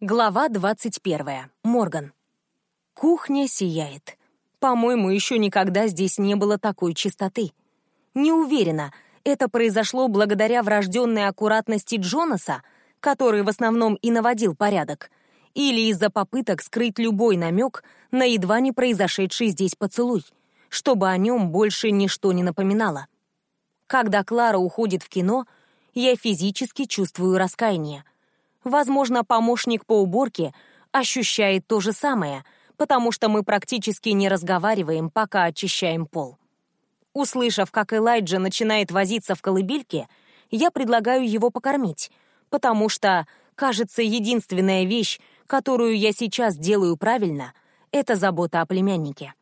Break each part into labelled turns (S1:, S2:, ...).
S1: Глава 21. Морган. Кухня сияет. По-моему, еще никогда здесь не было такой чистоты. Не уверена, это произошло благодаря врожденной аккуратности Джонаса, который в основном и наводил порядок, или из-за попыток скрыть любой намек на едва не произошедший здесь поцелуй, чтобы о нем больше ничто не напоминало. Когда Клара уходит в кино, я физически чувствую раскаяние — Возможно, помощник по уборке ощущает то же самое, потому что мы практически не разговариваем, пока очищаем пол. Услышав, как Элайджа начинает возиться в колыбельке, я предлагаю его покормить, потому что, кажется, единственная вещь, которую я сейчас делаю правильно, это забота о племяннике.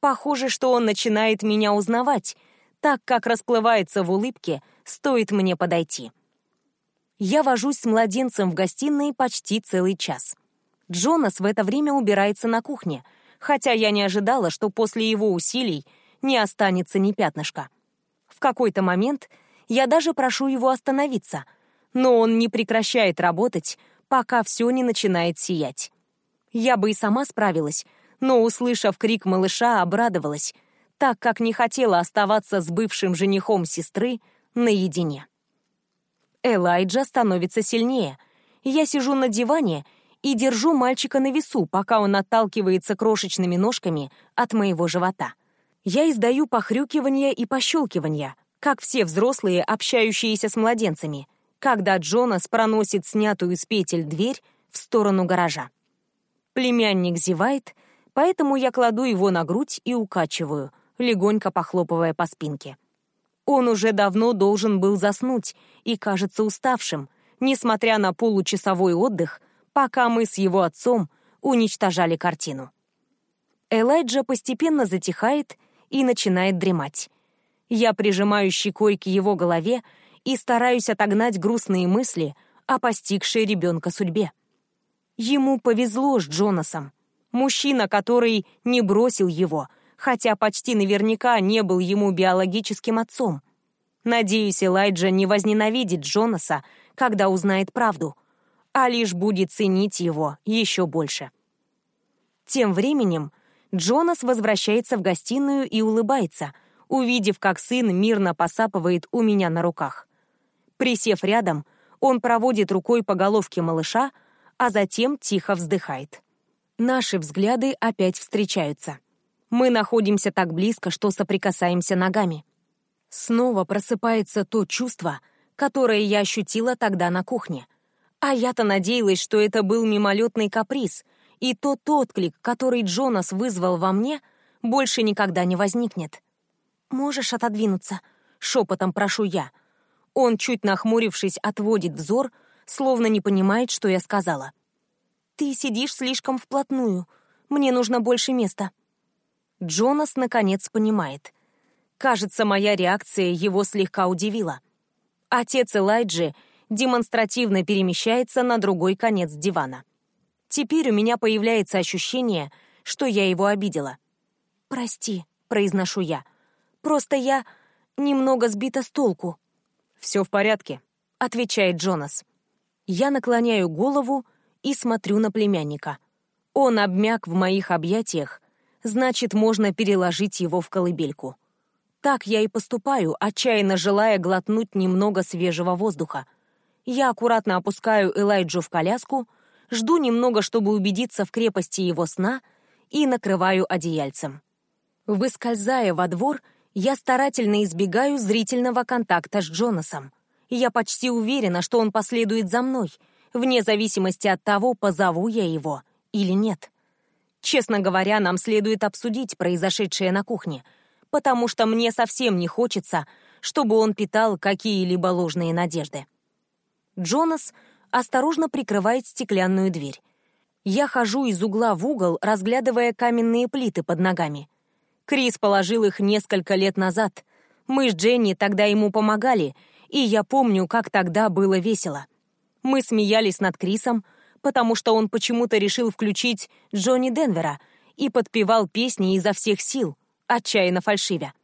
S1: Похоже, что он начинает меня узнавать, так как расплывается в улыбке, стоит мне подойти я вожусь с младенцем в гостиной почти целый час. Джонас в это время убирается на кухне, хотя я не ожидала, что после его усилий не останется ни пятнышка. В какой-то момент я даже прошу его остановиться, но он не прекращает работать, пока все не начинает сиять. Я бы и сама справилась, но, услышав крик малыша, обрадовалась, так как не хотела оставаться с бывшим женихом сестры наедине. Элайджа становится сильнее. Я сижу на диване и держу мальчика на весу, пока он отталкивается крошечными ножками от моего живота. Я издаю похрюкивания и пощелкивания, как все взрослые, общающиеся с младенцами, когда Джонас проносит снятую с петель дверь в сторону гаража. Племянник зевает, поэтому я кладу его на грудь и укачиваю, легонько похлопывая по спинке. Он уже давно должен был заснуть и кажется уставшим, несмотря на получасовой отдых, пока мы с его отцом уничтожали картину. Элайджа постепенно затихает и начинает дремать. Я прижимаю щекой к его голове и стараюсь отогнать грустные мысли о постигшей ребенка судьбе. Ему повезло с Джонасом. Мужчина, который не бросил его — хотя почти наверняка не был ему биологическим отцом. Надеюсь, Элайджа не возненавидит Джонаса, когда узнает правду, а лишь будет ценить его еще больше. Тем временем Джонас возвращается в гостиную и улыбается, увидев, как сын мирно посапывает у меня на руках. Присев рядом, он проводит рукой по головке малыша, а затем тихо вздыхает. Наши взгляды опять встречаются — мы находимся так близко, что соприкасаемся ногами. Снова просыпается то чувство, которое я ощутила тогда на кухне. А я-то надеялась, что это был мимолетный каприз, и тот отклик, который Джонас вызвал во мне, больше никогда не возникнет. «Можешь отодвинуться?» — шепотом прошу я. Он, чуть нахмурившись, отводит взор, словно не понимает, что я сказала. «Ты сидишь слишком вплотную. Мне нужно больше места». Джонас наконец понимает. Кажется, моя реакция его слегка удивила. Отец Элайджи демонстративно перемещается на другой конец дивана. Теперь у меня появляется ощущение, что я его обидела. «Прости», — произношу я. «Просто я немного сбита с толку». «Все в порядке», — отвечает Джонас. Я наклоняю голову и смотрю на племянника. Он обмяк в моих объятиях, значит, можно переложить его в колыбельку. Так я и поступаю, отчаянно желая глотнуть немного свежего воздуха. Я аккуратно опускаю Элайджу в коляску, жду немного, чтобы убедиться в крепости его сна, и накрываю одеяльцем. Выскользая во двор, я старательно избегаю зрительного контакта с Джонасом. Я почти уверена, что он последует за мной, вне зависимости от того, позову я его или нет. Честно говоря, нам следует обсудить произошедшее на кухне, потому что мне совсем не хочется, чтобы он питал какие-либо ложные надежды. Джонас осторожно прикрывает стеклянную дверь. Я хожу из угла в угол, разглядывая каменные плиты под ногами. Крис положил их несколько лет назад. Мы с Дженни тогда ему помогали, и я помню, как тогда было весело. Мы смеялись над Крисом, потому что он почему-то решил включить Джонни Денвера и подпевал песни изо всех сил, отчаянно фальшивя.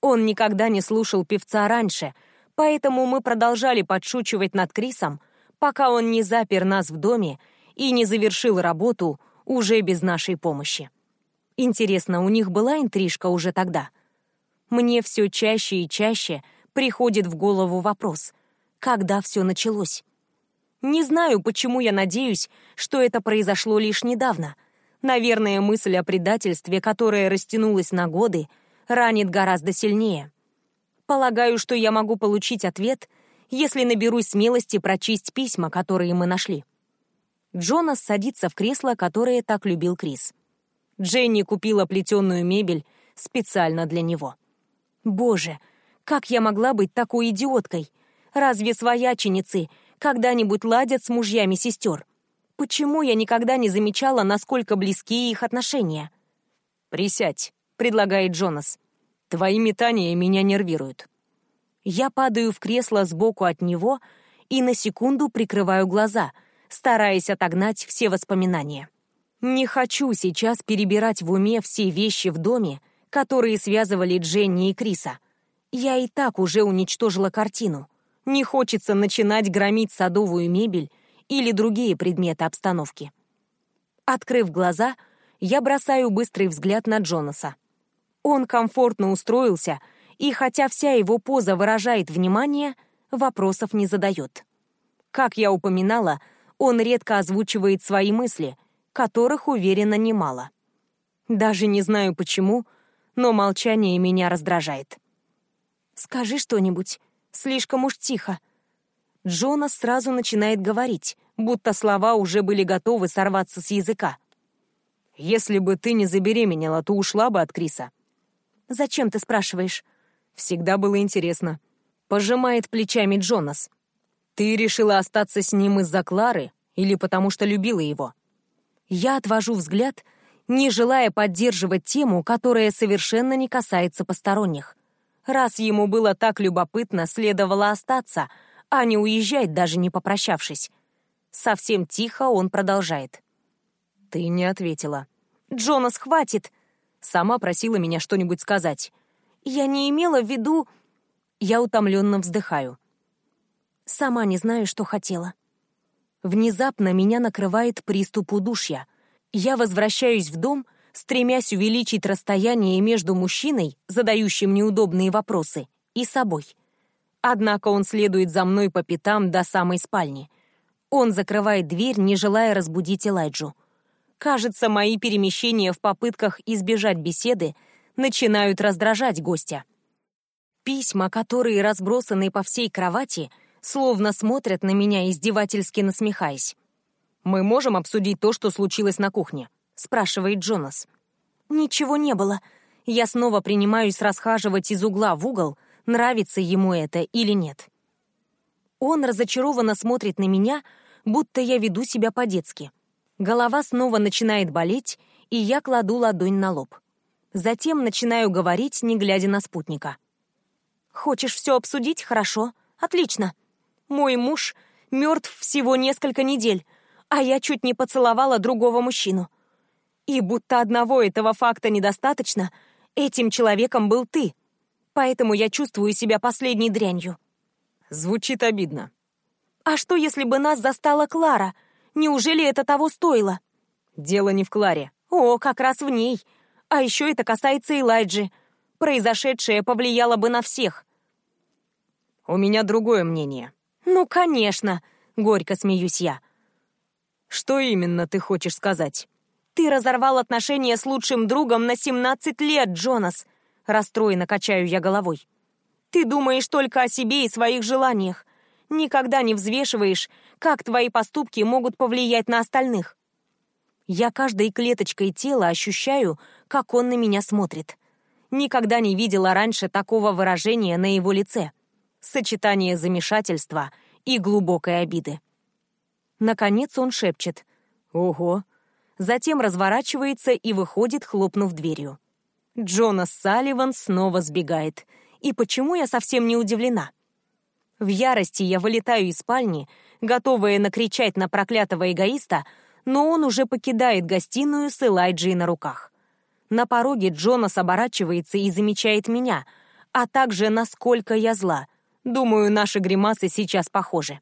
S1: Он никогда не слушал певца раньше, поэтому мы продолжали подшучивать над Крисом, пока он не запер нас в доме и не завершил работу уже без нашей помощи. Интересно, у них была интрижка уже тогда? Мне все чаще и чаще приходит в голову вопрос, когда все началось? Не знаю, почему я надеюсь, что это произошло лишь недавно. Наверное, мысль о предательстве, которая растянулась на годы, ранит гораздо сильнее. Полагаю, что я могу получить ответ, если наберусь смелости прочесть письма, которые мы нашли. Джонас садится в кресло, которое так любил Крис. Дженни купила плетеную мебель специально для него. Боже, как я могла быть такой идиоткой? Разве свояченицы когда-нибудь ладят с мужьями сестер? Почему я никогда не замечала, насколько близки их отношения?
S2: «Присядь», — предлагает Джонас. «Твои метания меня нервируют».
S1: Я падаю в кресло сбоку от него и на секунду прикрываю глаза, стараясь отогнать все воспоминания. Не хочу сейчас перебирать в уме все вещи в доме, которые связывали Дженни и Криса. Я и так уже уничтожила картину. Не хочется начинать громить садовую мебель или другие предметы обстановки. Открыв глаза, я бросаю быстрый взгляд на Джонаса. Он комфортно устроился — и хотя вся его поза выражает внимание, вопросов не задает. Как я упоминала, он редко озвучивает свои мысли, которых, уверенно, немало. Даже не знаю почему, но молчание меня раздражает. «Скажи что-нибудь, слишком уж тихо». Джонас сразу начинает говорить, будто слова уже были готовы сорваться с языка.
S2: «Если бы ты не забеременела, то ушла бы от Криса».
S1: «Зачем ты спрашиваешь?»
S2: Всегда было интересно. Пожимает плечами Джонас. Ты решила остаться с ним из-за Клары или потому что любила его?
S1: Я отвожу взгляд, не желая поддерживать тему, которая совершенно не касается посторонних. Раз ему было так любопытно, следовало остаться, а не уезжать, даже не попрощавшись. Совсем тихо он продолжает.
S2: «Ты не ответила».
S1: «Джонас, хватит!»
S2: Сама просила меня что-нибудь сказать.
S1: Я не имела в виду...» Я утомленно вздыхаю. Сама не знаю, что хотела. Внезапно меня накрывает приступ удушья. Я возвращаюсь в дом, стремясь увеличить расстояние между мужчиной, задающим неудобные вопросы, и собой. Однако он следует за мной по пятам до самой спальни. Он закрывает дверь, не желая разбудить Элайджу. Кажется, мои перемещения в попытках избежать беседы — начинают раздражать гостя. Письма, которые разбросаны по всей кровати, словно смотрят на меня, издевательски насмехаясь.
S2: «Мы можем обсудить то, что случилось на кухне?» — спрашивает Джонас.
S1: «Ничего не было. Я снова принимаюсь расхаживать из угла в угол, нравится ему это или нет». Он разочарованно смотрит на меня, будто я веду себя по-детски. Голова снова начинает болеть, и я кладу ладонь на лоб. Затем начинаю говорить, не глядя на спутника. «Хочешь все обсудить? Хорошо. Отлично. Мой муж мертв всего несколько недель, а я чуть не поцеловала другого мужчину. И будто одного этого факта недостаточно, этим человеком был ты. Поэтому я чувствую себя последней дрянью».
S2: Звучит обидно.
S1: «А что, если бы нас застала Клара? Неужели это того стоило?»
S2: «Дело не в Кларе».
S1: «О, как раз в ней. А еще это касается Элайджи. Произошедшее повлияло бы на всех.
S2: У меня другое мнение.
S1: Ну, конечно, горько смеюсь я.
S2: Что именно ты хочешь сказать?
S1: Ты разорвал отношения с лучшим другом на 17 лет, Джонас. Расстроенно качаю я головой. Ты думаешь только о себе и своих желаниях. Никогда не взвешиваешь, как твои поступки могут повлиять на остальных. Я каждой клеточкой тела ощущаю, как он на меня смотрит. Никогда не видела раньше такого выражения на его лице. Сочетание замешательства и глубокой обиды. Наконец он шепчет «Ого!», затем разворачивается и выходит, хлопнув дверью. Джонас Салливан снова сбегает. И почему я совсем не удивлена? В ярости я вылетаю из спальни, готовая накричать на проклятого эгоиста, но он уже покидает гостиную с Элайджей на руках. На пороге Джонас оборачивается и замечает меня, а также насколько я зла. Думаю, наши гримасы сейчас похожи.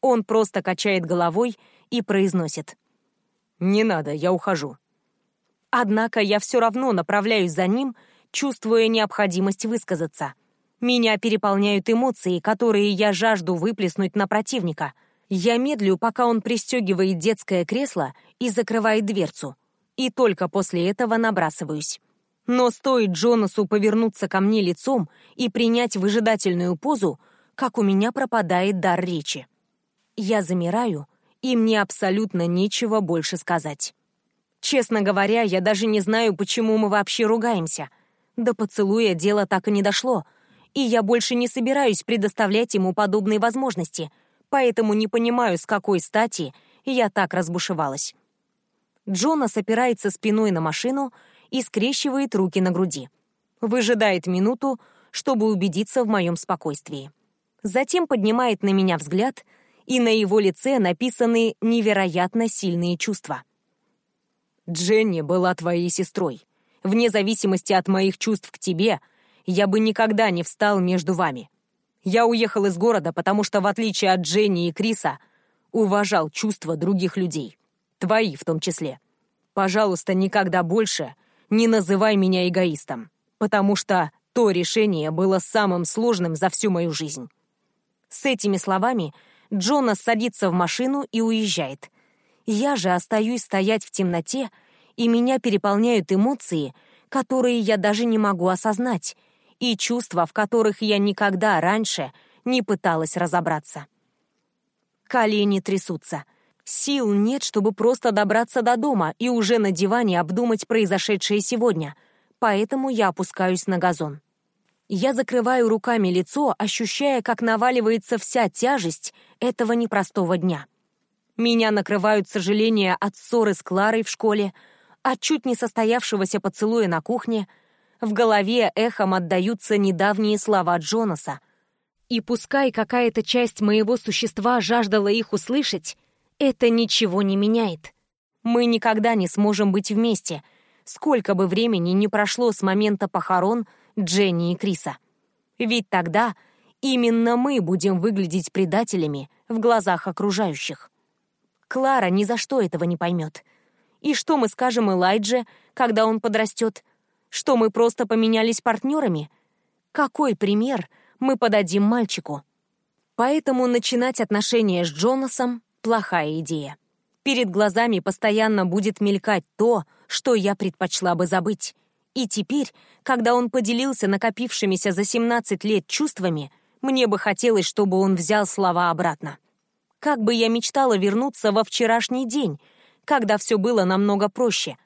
S1: Он просто качает головой и произносит.
S2: «Не надо, я ухожу».
S1: Однако я все равно направляюсь за ним, чувствуя необходимость высказаться. Меня переполняют эмоции, которые я жажду выплеснуть на противника. Я медлю, пока он пристегивает детское кресло и закрывает дверцу. И только после этого набрасываюсь. Но стоит Джонасу повернуться ко мне лицом и принять выжидательную позу, как у меня пропадает дар речи. Я замираю, и мне абсолютно нечего больше сказать. Честно говоря, я даже не знаю, почему мы вообще ругаемся. До поцелуя дело так и не дошло, и я больше не собираюсь предоставлять ему подобные возможности, поэтому не понимаю, с какой стати я так разбушевалась. Джонас опирается спиной на машину и скрещивает руки на груди. Выжидает минуту, чтобы убедиться в моем спокойствии. Затем поднимает на меня взгляд, и на его лице написаны невероятно сильные чувства.
S2: «Дженни была твоей сестрой. Вне зависимости от моих чувств к тебе, я бы никогда не встал между вами. Я уехал из города, потому что, в отличие от Дженни и Криса, уважал чувства других людей. Твои в том числе. Пожалуйста, никогда больше не называй меня эгоистом, потому что то решение было самым сложным за всю мою жизнь.
S1: С этими словами Джонас садится в машину и уезжает. Я же остаюсь стоять в темноте, и меня переполняют эмоции, которые я даже не могу осознать, и чувства, в которых я никогда раньше не пыталась разобраться. Колени трясутся — Сил нет, чтобы просто добраться до дома и уже на диване обдумать произошедшее сегодня, поэтому я опускаюсь на газон. Я закрываю руками лицо, ощущая, как наваливается вся тяжесть этого непростого дня. Меня накрывают сожаления от ссоры с Кларой в школе, от чуть не состоявшегося поцелуя на кухне. В голове эхом отдаются недавние слова Джонаса. И пускай какая-то часть моего существа жаждала их услышать, это ничего не меняет. Мы никогда не сможем быть вместе, сколько бы времени ни прошло с момента похорон Дженни и Криса. Ведь тогда именно мы будем выглядеть предателями в глазах окружающих. Клара ни за что этого не поймет. И что мы скажем Элайдже, когда он подрастет? Что мы просто поменялись партнерами? Какой пример мы подадим мальчику? Поэтому начинать отношения с Джонасом плохая идея. Перед глазами постоянно будет мелькать то, что я предпочла бы забыть. И теперь, когда он поделился накопившимися за 17 лет чувствами, мне бы хотелось, чтобы он взял слова обратно. Как бы я мечтала вернуться во вчерашний день, когда все было намного проще.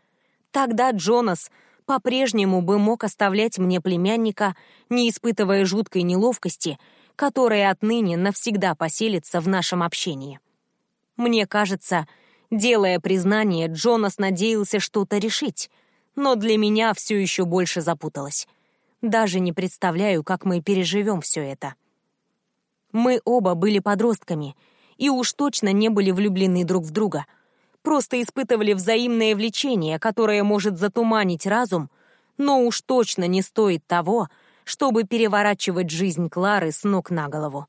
S1: Тогда Джонас по-прежнему бы мог оставлять мне племянника, не испытывая жуткой неловкости, которая отныне навсегда поселится в нашем общении. Мне кажется, делая признание, Джонас надеялся что-то решить, но для меня все еще больше запуталось. Даже не представляю, как мы переживем все это. Мы оба были подростками и уж точно не были влюблены друг в друга. Просто испытывали взаимное влечение, которое может затуманить разум, но уж точно не стоит того, чтобы переворачивать жизнь Клары с ног на голову.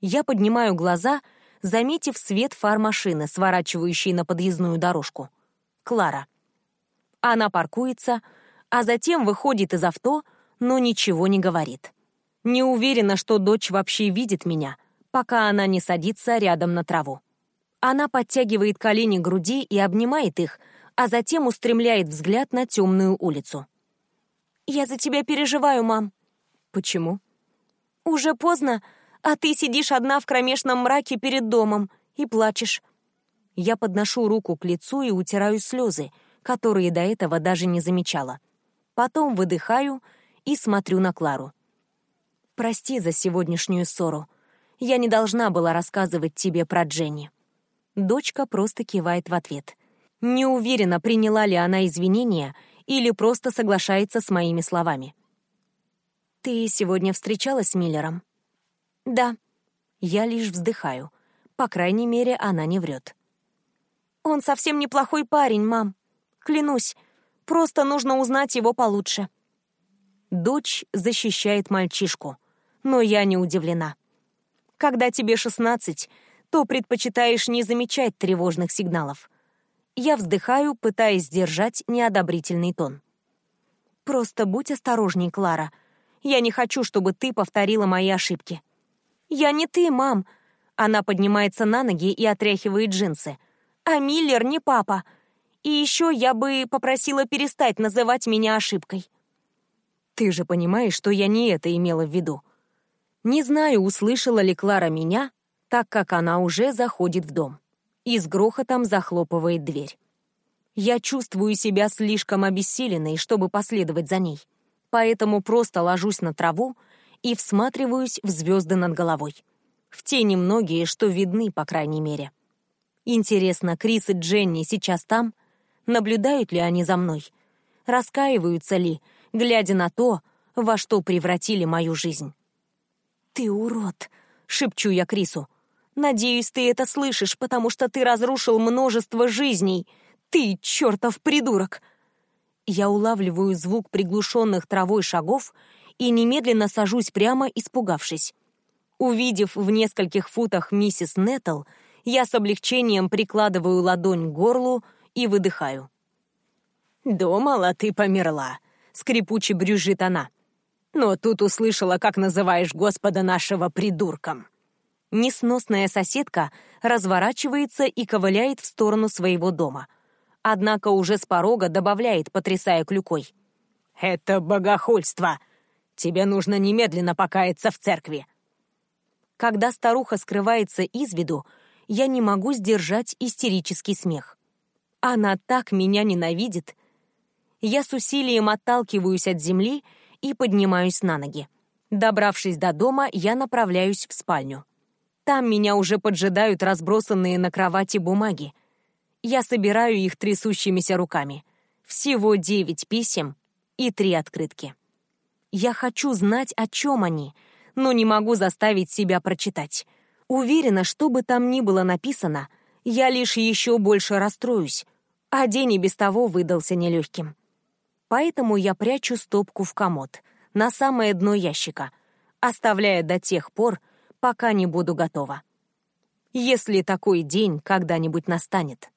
S1: Я поднимаю глаза — заметив свет фар машины, сворачивающей на подъездную дорожку. Клара. Она паркуется, а затем выходит из авто, но ничего не говорит. Не уверена, что дочь вообще видит меня, пока она не садится рядом на траву. Она подтягивает колени к груди и обнимает их, а затем устремляет взгляд на темную улицу. «Я за тебя переживаю, мам».
S2: «Почему?»
S1: «Уже поздно, а ты сидишь одна в кромешном мраке перед домом и плачешь. Я подношу руку к лицу и утираю слезы, которые до этого даже не замечала. Потом выдыхаю и смотрю на Клару. «Прости за сегодняшнюю ссору. Я не должна была рассказывать тебе про Дженни». Дочка просто кивает в ответ. Не уверена, приняла ли она извинения или просто соглашается с моими словами. «Ты сегодня встречалась с Миллером?» «Да». Я лишь вздыхаю. По крайней мере, она не врет. «Он совсем неплохой парень, мам. Клянусь, просто нужно узнать его получше». Дочь защищает мальчишку, но я не удивлена. Когда тебе 16, то предпочитаешь не замечать тревожных сигналов. Я вздыхаю, пытаясь сдержать неодобрительный тон. Просто будь осторожней, Клара. Я не хочу, чтобы ты повторила мои ошибки. Я не ты, мам. Она поднимается на ноги и отряхивает джинсы. А Миллер не папа. И еще я бы попросила перестать называть меня ошибкой. Ты же понимаешь, что я не это имела в виду. Не знаю, услышала ли Клара меня, так как она уже заходит в дом. И с грохотом захлопывает дверь. Я чувствую себя слишком обессиленной, чтобы последовать за ней. Поэтому просто ложусь на траву и всматриваюсь в звезды над головой. В те немногие, что видны, по крайней мере. Интересно, Крис и Дженни сейчас там? Наблюдают ли они за мной? Раскаиваются ли, глядя на то, во что превратили мою жизнь? «Ты урод!» — шепчу я Крису. «Надеюсь, ты это слышишь, потому что ты разрушил множество жизней!» Ты чертов придурок!» Я улавливаю звук приглушенных травой шагов и немедленно сажусь прямо, испугавшись. Увидев в нескольких футах миссис Неттл, я с облегчением прикладываю ладонь к горлу и выдыхаю. «Думала, ты померла», — скрипуче брюжит она. «Но тут услышала, как называешь Господа нашего придурком». Несносная соседка разворачивается и ковыляет в сторону своего дома — однако уже с порога добавляет, потрясая клюкой. «Это богохульство! Тебе нужно немедленно покаяться в церкви!» Когда старуха скрывается из виду, я не могу сдержать истерический смех. Она так меня ненавидит. Я с усилием отталкиваюсь от земли и поднимаюсь на ноги. Добравшись до дома, я направляюсь в спальню. Там меня уже поджидают разбросанные на кровати бумаги. Я собираю их трясущимися руками. Всего девять писем и три открытки. Я хочу знать, о чем они, но не могу заставить себя прочитать. Уверена, что бы там ни было написано, я лишь еще больше расстроюсь, а день и без того выдался нелегким. Поэтому я прячу стопку в комод, на самое дно ящика, оставляя до тех пор, пока не буду готова. Если такой день когда-нибудь настанет.